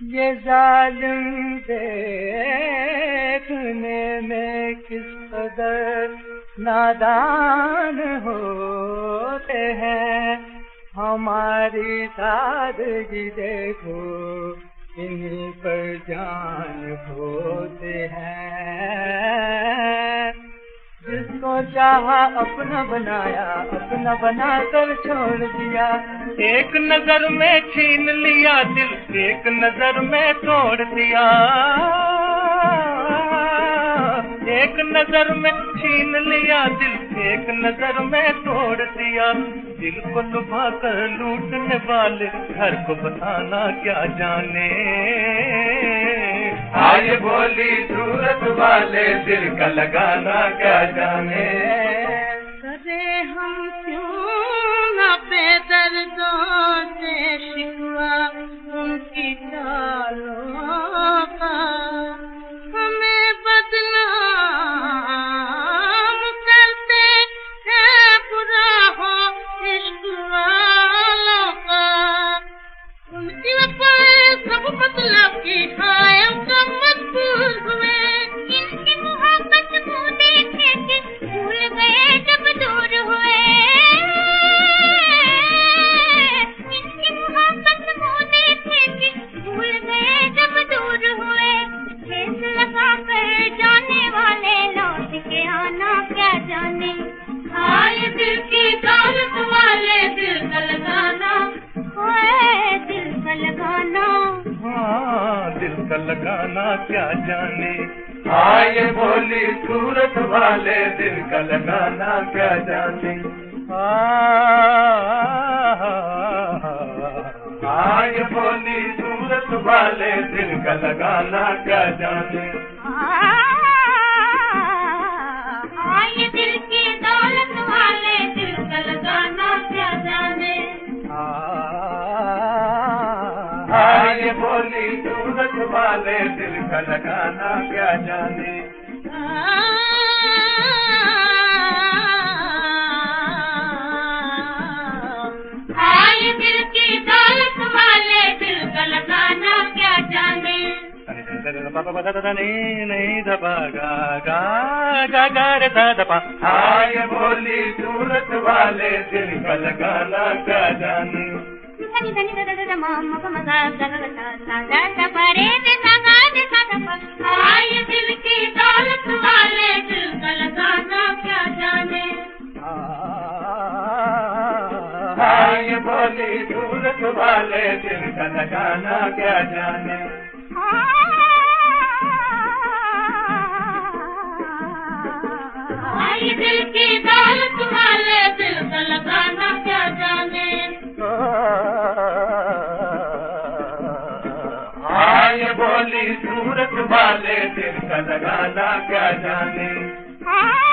یہ ظالم دیکھنے میں کس قدر نادان ہوتے ہیں؟ ہماری سادگی دیکھو انہیں پر جان ہوتے ہیں۔ چاہا، اپنا بنایا، اپنا بنا کر چھوڑ دیا۔ ایک نظر میں چھین لیا دل، ایک نظر میں توڑ دیا۔ ایک نظر میں چھین لیا دل، ایک نظر میں توڑ دیا۔ دل کو لبا کر لوٹنے والے، گھر کو بتانا کیا جانے۔ بولی صورت والے دل کا لگانا کیا جانے؟ جانے۔ آئے دل کی دولت والے دل کا لگانا۔ دل کا لگانا۔ ہاں دل کا لگانا کیا جانے۔ آئے بولی صورت والے دل کا لگانا کیا جانے۔ آئے بولی صورت والے دل کا لگانا کیا جانے۔ بولی صورت والے دل کا لگانا کیا جانے؟ نہیں دبا گا گا گا گا دبا آئے بولی صورت والے دل کا لگانا کیا جانے؟ بولی صورت والے دل کا لگانا کیا جانے؟ صورت والے دل کا لگانا کیا